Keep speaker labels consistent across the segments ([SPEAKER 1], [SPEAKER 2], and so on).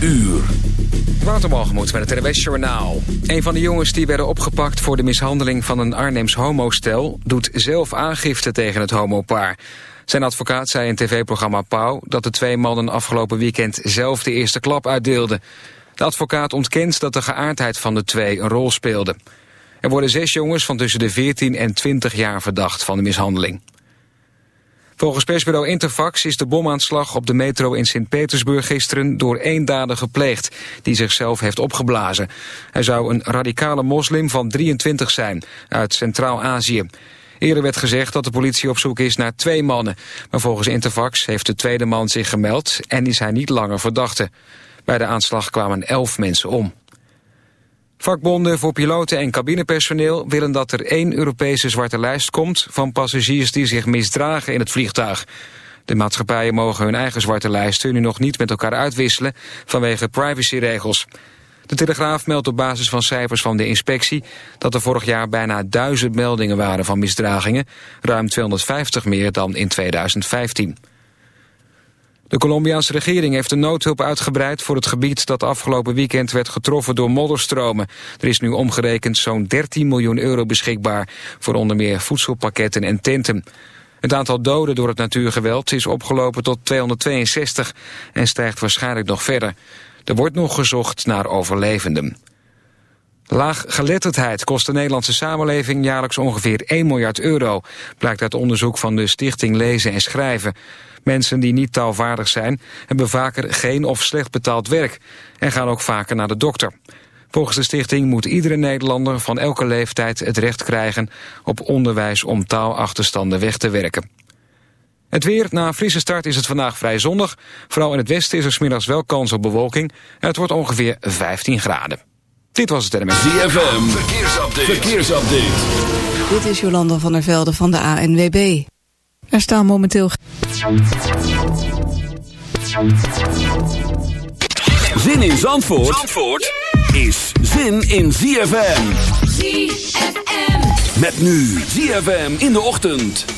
[SPEAKER 1] uur.
[SPEAKER 2] Waterbalgemoed met het NWS Journaal. Een van de jongens die werden opgepakt voor de mishandeling van een Arnhems homostel... doet zelf aangifte tegen het homopaar. Zijn advocaat zei in tv-programma Pauw dat de twee mannen afgelopen weekend zelf de eerste klap uitdeelden. De advocaat ontkent dat de geaardheid van de twee een rol speelde. Er worden zes jongens van tussen de 14 en 20 jaar verdacht van de mishandeling. Volgens persbureau Interfax is de bomaanslag op de metro in Sint-Petersburg gisteren door één dader gepleegd, die zichzelf heeft opgeblazen. Hij zou een radicale moslim van 23 zijn, uit Centraal-Azië. Eerder werd gezegd dat de politie op zoek is naar twee mannen. Maar volgens Interfax heeft de tweede man zich gemeld en is hij niet langer verdachte. Bij de aanslag kwamen elf mensen om. Vakbonden voor piloten en cabinepersoneel willen dat er één Europese zwarte lijst komt van passagiers die zich misdragen in het vliegtuig. De maatschappijen mogen hun eigen zwarte lijsten nu nog niet met elkaar uitwisselen vanwege privacyregels. De Telegraaf meldt op basis van cijfers van de inspectie dat er vorig jaar bijna duizend meldingen waren van misdragingen, ruim 250 meer dan in 2015. De Colombiaanse regering heeft de noodhulp uitgebreid voor het gebied dat afgelopen weekend werd getroffen door modderstromen. Er is nu omgerekend zo'n 13 miljoen euro beschikbaar voor onder meer voedselpakketten en tenten. Het aantal doden door het natuurgeweld is opgelopen tot 262 en stijgt waarschijnlijk nog verder. Er wordt nog gezocht naar overlevenden. Laaggeletterdheid kost de Nederlandse samenleving jaarlijks ongeveer 1 miljard euro, blijkt uit onderzoek van de Stichting Lezen en Schrijven. Mensen die niet taalvaardig zijn hebben vaker geen of slecht betaald werk en gaan ook vaker naar de dokter. Volgens de stichting moet iedere Nederlander van elke leeftijd het recht krijgen op onderwijs om taalachterstanden weg te werken. Het weer, na een frisse start is het vandaag vrij zonnig. Vooral in het westen is er smiddags wel kans op bewolking. Het wordt ongeveer 15 graden. Dit was het RMS.
[SPEAKER 1] ZFM, verkeersupdate. verkeersupdate.
[SPEAKER 3] Dit is Jolanda van der Velde van de ANWB. Er staan momenteel...
[SPEAKER 1] Zin in Zandvoort, Zandvoort is zin in ZFM.
[SPEAKER 4] ZFM.
[SPEAKER 1] Met nu ZFM in de ochtend.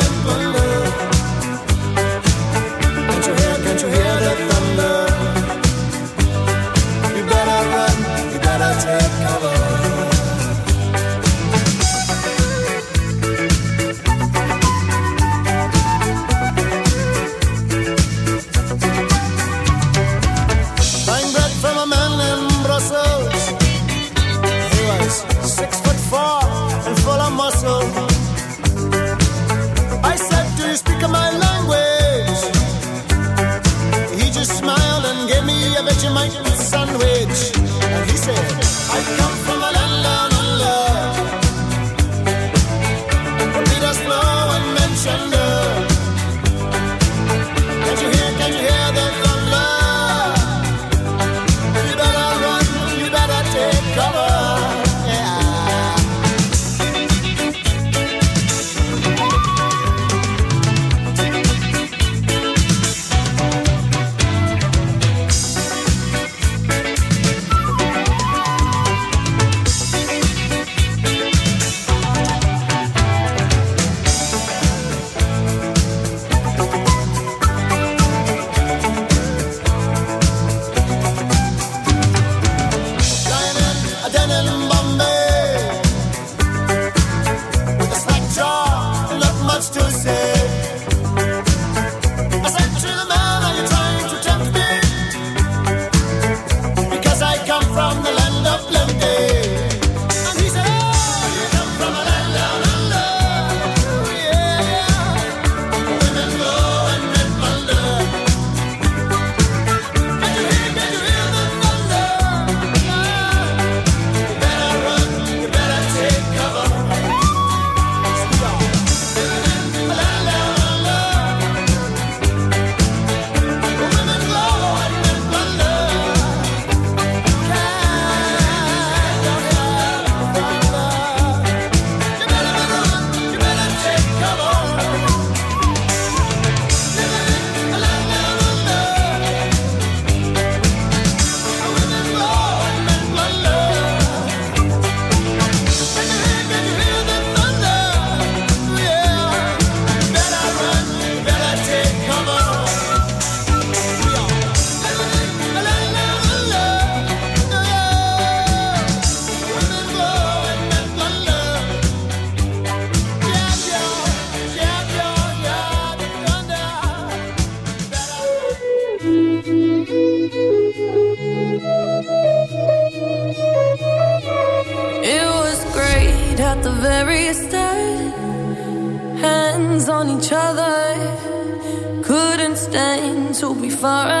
[SPEAKER 5] for a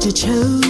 [SPEAKER 6] To you chose.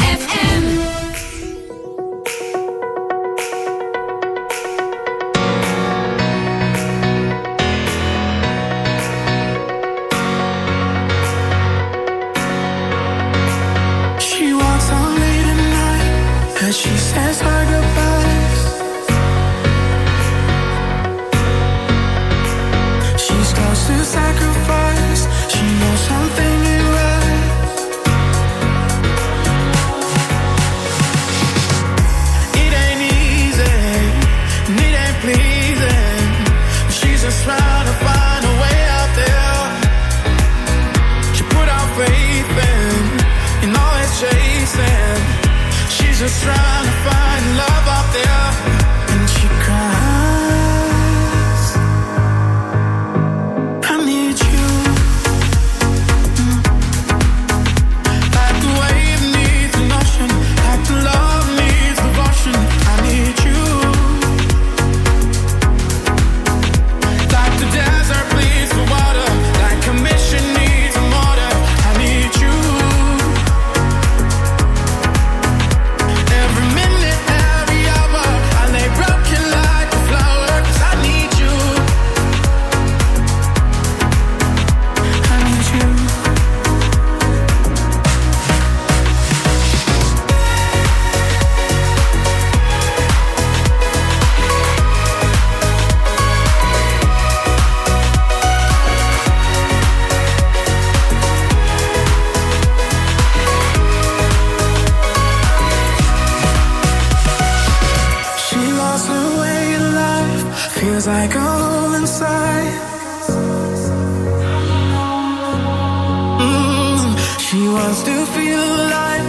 [SPEAKER 7] feel alive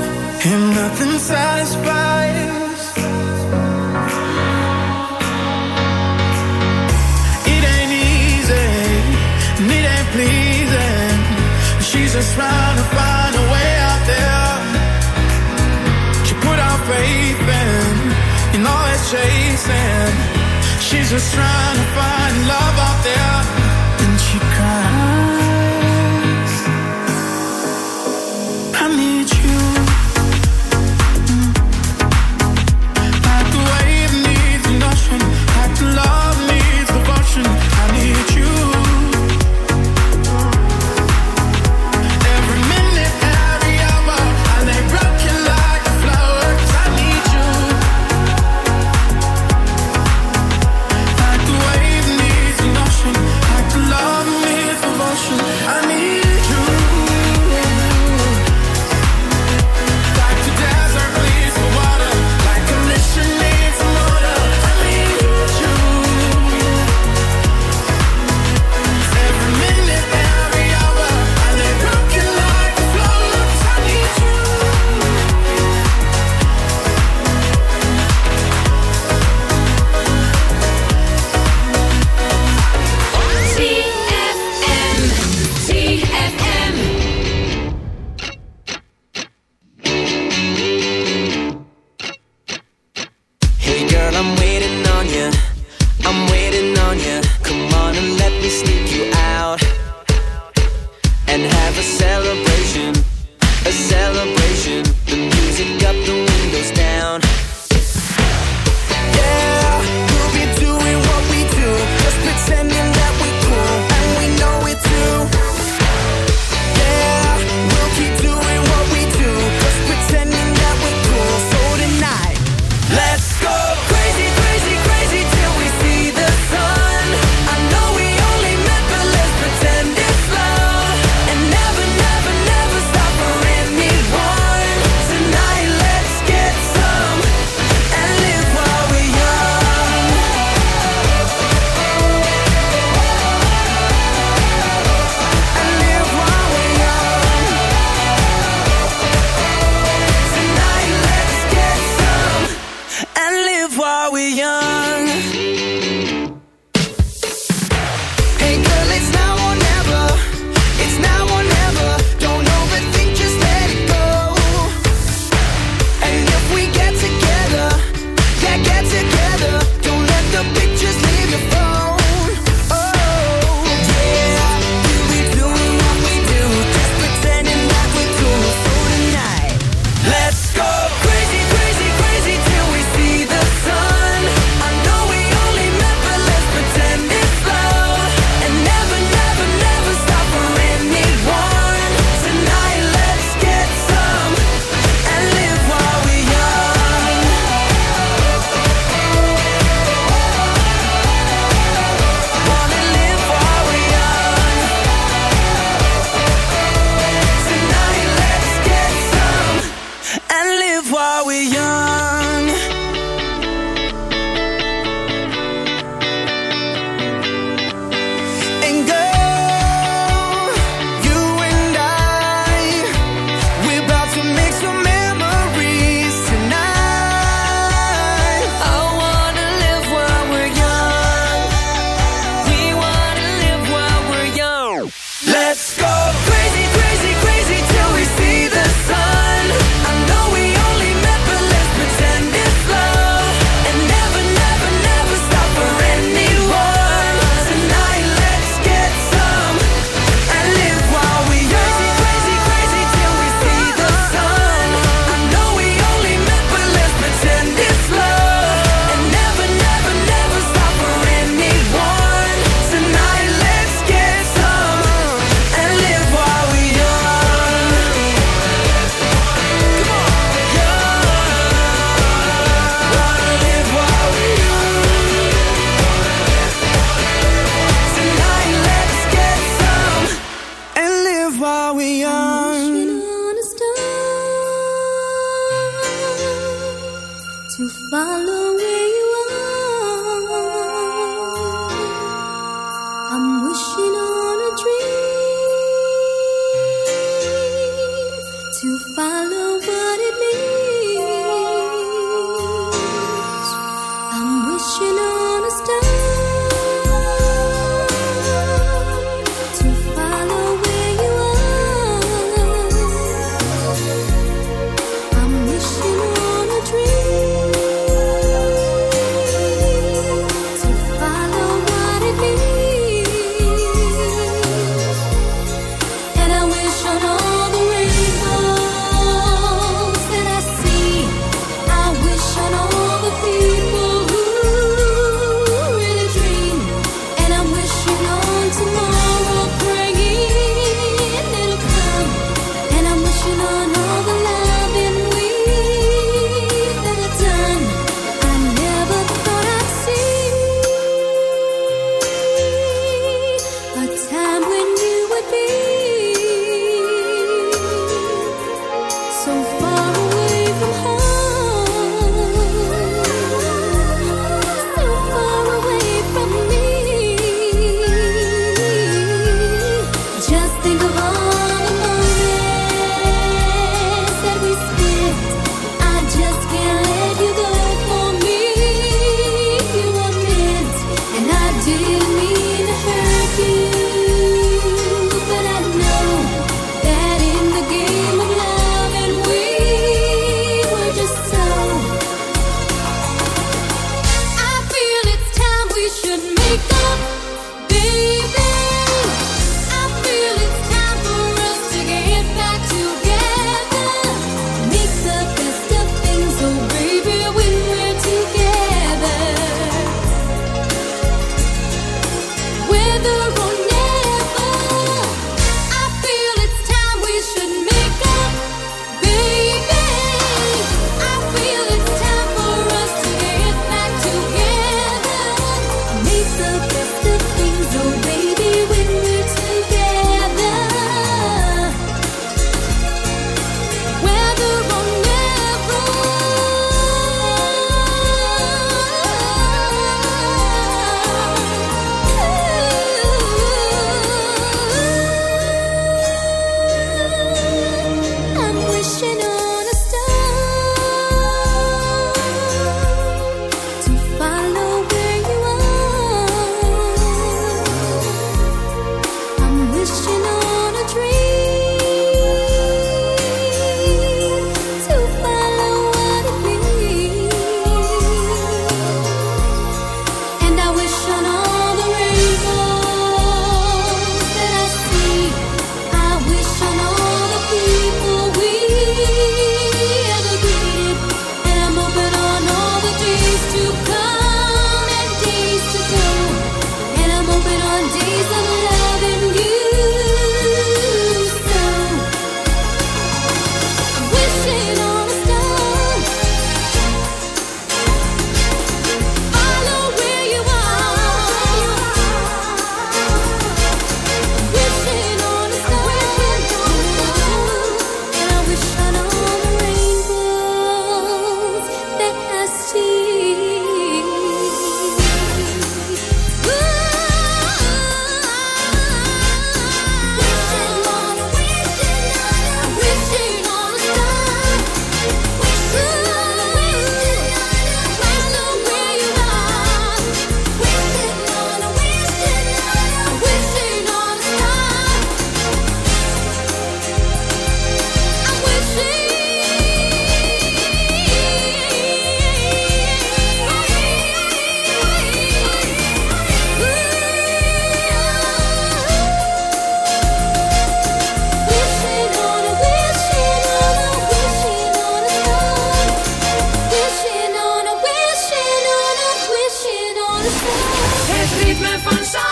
[SPEAKER 7] and nothing satisfies. It ain't easy and it ain't pleasing. She's just trying to find way out there. She put faith in, all chasing. She's just trying to find love out there.
[SPEAKER 8] ritme van zand.